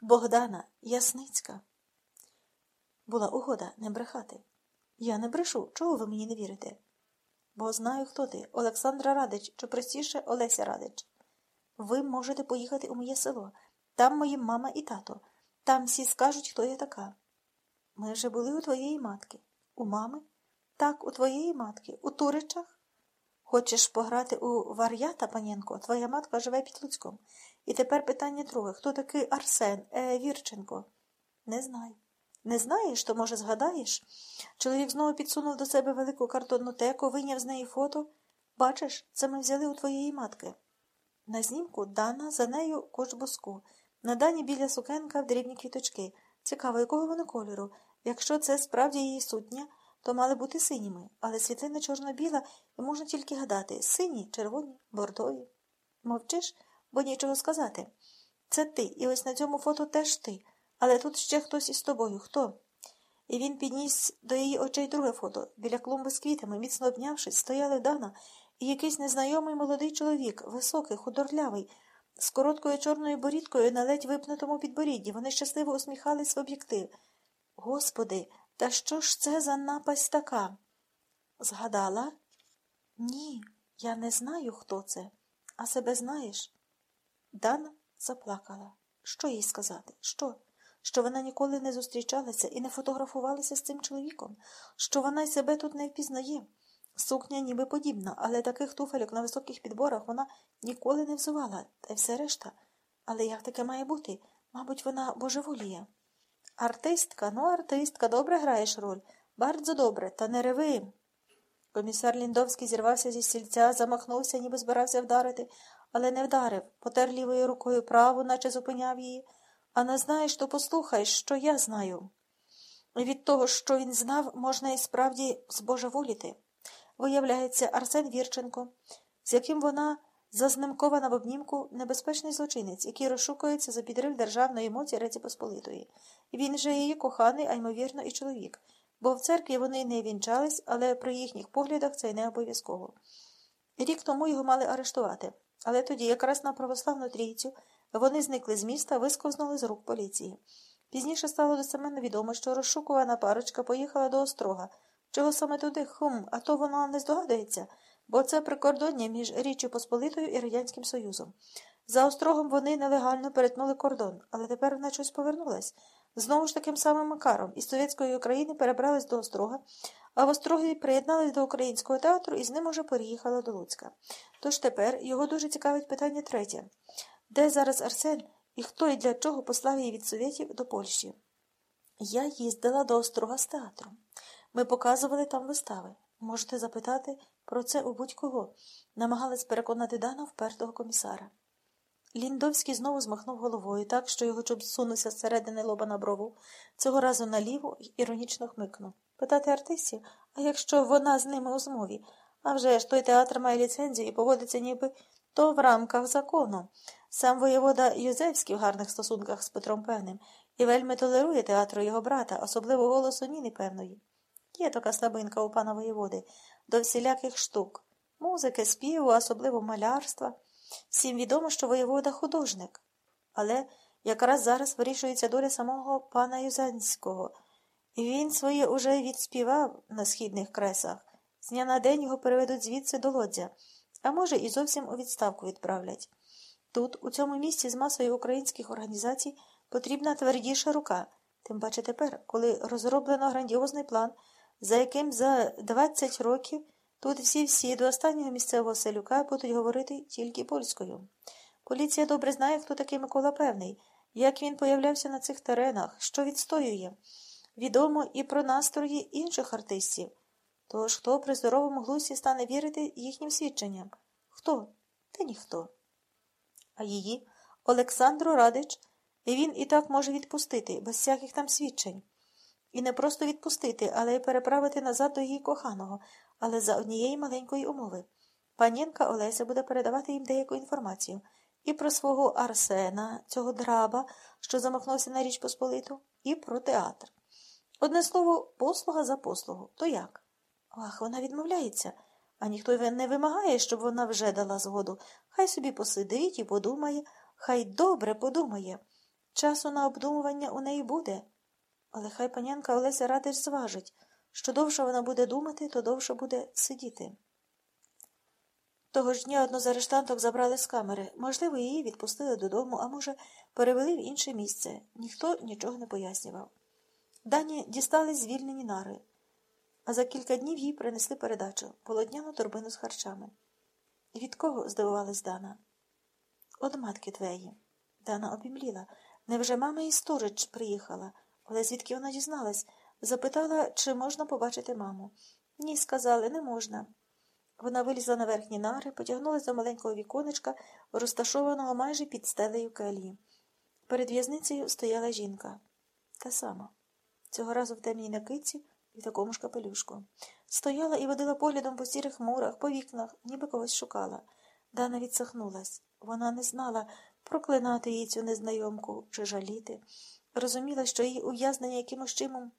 Богдана Ясницька. Була угода не брехати. Я не брешу. Чого ви мені не вірите? Бо знаю, хто ти, Олександра Радич, чи простіше Олеся Радич. Ви можете поїхати у моє село. Там мої мама і тато. Там всі скажуть, хто я така. Ми вже були у твоєї матки. У мами? Так, у твоєї матки, у Туричах. Хочеш пограти у вар'ята, панінко? Твоя матка живе під Луцьком. І тепер питання друге. Хто такий Арсен е, Вірченко? Не знаю. Не знаєш, то, може, згадаєш? Чоловік знову підсунув до себе велику картонну теку, вийняв з неї фото. Бачиш, це ми взяли у твоєї матки. На знімку Дана за нею кочбоску. На дані біля сукенка в дрібні квіточки. Цікаво, якого вони кольору. Якщо це справді її сутня, то мали бути синіми, але світлина чорно-біла, і можна тільки гадати сині, червоні, бордові. Мовчиш, бо нічого сказати. Це ти, і ось на цьому фото теж ти, але тут ще хтось із тобою. Хто? І він підніс до її очей друге фото. Біля клумби з квітами, міцно обнявшись, стояли Дана і якийсь незнайомий молодий чоловік, високий, худорлявий, з короткою чорною борідкою на ледь випнутому підборідді. Вони щасливо усміхались в об'єктив. Господи, та що ж це за напасть така? Згадала? Ні, я не знаю, хто це. А себе знаєш? Дана заплакала. Що їй сказати? Що? Що вона ніколи не зустрічалася і не фотографувалася з цим чоловіком, що вона й себе тут не впізнає. Сукня ніби подібна, але таких туфельок на високих підборах вона ніколи не взувала, та й все решта. Але як таке має бути? Мабуть, вона божеволіє. Артистка, ну, артистка, добре граєш роль. Bardzo добре, та не реви. Комісар Ліндовський зірвався зі стільця, замахнувся, ніби збирався вдарити, але не вдарив, потер лівою рукою праву, наче зупиняв її. А не знаєш, то послухай, що я знаю. Від того, що він знав, можна і справді збожеволіти. Виявляється, Арсен Вірченко, з яким вона зазнимкована в обнімку, небезпечний злочинець, який розшукується за підрив державної моці Реці Посполитої. Він же її коханий, а ймовірно, і чоловік, бо в церкві вони не вінчались, але при їхніх поглядах це й не обов'язково. Рік тому його мали арештувати, але тоді, якраз на православну трійцю, вони зникли з міста, висковзнули з рук поліції. Пізніше стало достеменно відомо, що розшукувана парочка поїхала до Острога. Чого саме туди? Хм, а то вона не здогадується, бо це прикордоння між Річчю Посполитою і Радянським Союзом. За острогом вони нелегально перетнули кордон, але тепер вона щось повернулась. Знову ж таким самим макаром із совєтської України перебрались до Острога, а в Острогі приєднались до українського театру і з ним уже переїхала до Луцька. Тож тепер його дуже цікавить питання третє де зараз Арсен і хто і для чого послав її від совєтів до Польщі? Я їздила до Острога з театром. Ми показували там вистави. Можете запитати про це у будь-кого, намагалась переконати Дана впертого комісара. Ліндовський знову змахнув головою так, що його чуб сунувся зсередини лоба на брову, цього разу наліво й іронічно хмикнув. Питати артистів, а якщо вона з ними у змові? А вже ж той театр має ліцензію і поводиться ніби то в рамках закону. Сам воєвода Юзевський в гарних стосунках з Петром Певним і вельми толерує театру його брата, особливо голосу Ніни певної. Є така слабинка у пана воєводи до всіляких штук, музики, співу, особливо малярства. Всім відомо, що воєвода художник. Але якраз зараз вирішується доля самого пана Юзанського, і він своє уже відспівав на східних кресах. З дня на день його переведуть звідси до лодзя, а може, і зовсім у відставку відправлять. Тут, у цьому місці з масою українських організацій, потрібна твердіша рука, тим паче тепер, коли розроблено грандіозний план, за яким за 20 років тут всі-всі до останнього місцевого селюка будуть говорити тільки польською. Поліція добре знає, хто такий Микола Певний, як він появлявся на цих теренах, що відстоює. Відомо і про настрої інших артистів. Тож хто при здоровому глузі стане вірити їхнім свідченням? Хто? Та ніхто. А її Олександру Радич, і він і так може відпустити, без всяких там свідчень. І не просто відпустити, але й переправити назад до її коханого, але за однієї маленької умови. Панінка Олеся буде передавати їм деяку інформацію і про свого Арсена, цього драба, що замахнувся на річ Посполиту, і про театр. Одне слово, послуга за послугу. То як? Ах, вона відмовляється, а ніхто не вимагає, щоб вона вже дала згоду. Хай собі посидить і подумає, хай добре подумає. Часу на обдумування у неї буде, але хай панянка Олеся Радич зважить, що довше вона буде думати, то довше буде сидіти. Того ж дня одну з арештанток забрали з камери. Можливо, її відпустили додому, а може, перевели в інше місце. Ніхто нічого не пояснював. Дані дістали звільнені нари, а за кілька днів їй принесли передачу полотняну торбину з харчами. Від кого? здивувалась Дана. От матки твеї. Дана обімліла. Невже мама із Сторич приїхала? Але звідки вона дізналась? Запитала, чи можна побачити маму. Ні, сказали, не можна. Вона вилізла на верхні нари, потягнулася до маленького віконечка, розташованого майже під стелею келії. Перед в'язницею стояла жінка. Та сама. Цього разу в темній накидці і такому ж капелюшку. Стояла і водила поглядом по сірих мурах, по вікнах, ніби когось шукала. Дана відсахнулась. Вона не знала, проклинати їй цю незнайомку чи жаліти. Розуміла, що її ув'язнення якимось чином